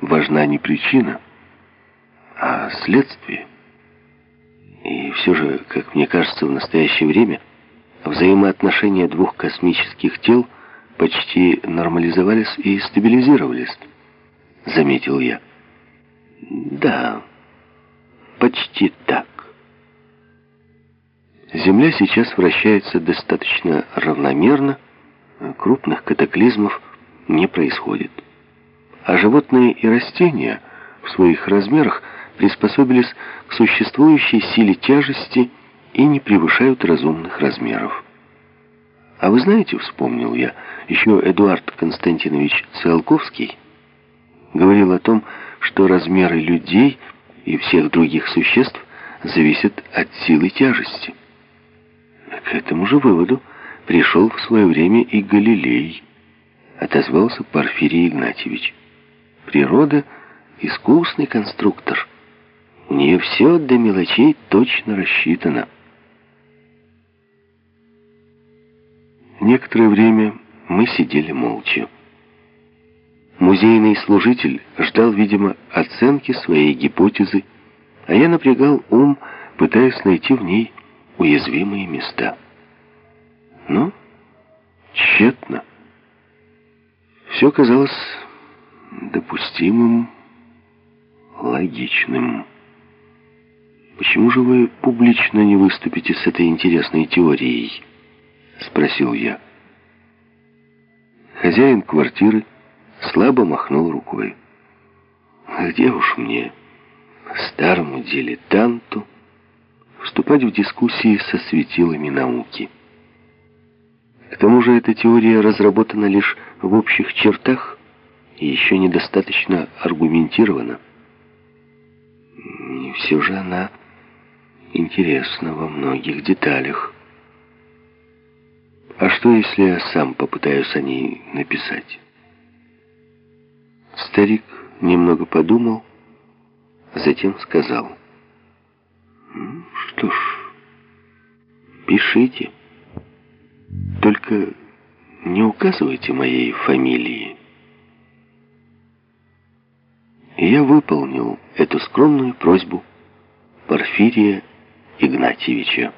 важна не причина, а следствие. И все же, как мне кажется, в настоящее время взаимоотношения двух космических тел почти нормализовались и стабилизировались, заметил я. Да, почти так. Земля сейчас вращается достаточно равномерно, крупных катаклизмов не происходит. А животные и растения в своих размерах приспособились к существующей силе тяжести и не превышают разумных размеров. А вы знаете, вспомнил я, еще Эдуард Константинович Циолковский говорил о том, что размеры людей и всех других существ зависят от силы тяжести. К этому же выводу пришел в свое время и Галилей, отозвался Порфирий Игнатьевич. Природа — искусный конструктор. У нее все до мелочей точно рассчитано. Некоторое время мы сидели молча. Музейный служитель ждал, видимо, оценки своей гипотезы, а я напрягал ум, пытаясь найти в ней уязвимые места. Но тщетно. Все казалось допустимым, логичным. «Почему же вы публично не выступите с этой интересной теорией?» — спросил я. Хозяин квартиры слабо махнул рукой. «Где уж мне, старому дилетанту, вступать в дискуссии со светилами науки. К тому же эта теория разработана лишь в общих чертах и еще недостаточно аргументирована. И все же она интересна во многих деталях. А что, если я сам попытаюсь о ней написать? Старик немного подумал, затем сказал... Что ж, пишите. Только не указывайте моей фамилии. Я выполнил эту скромную просьбу Порфирия Игнатьевича.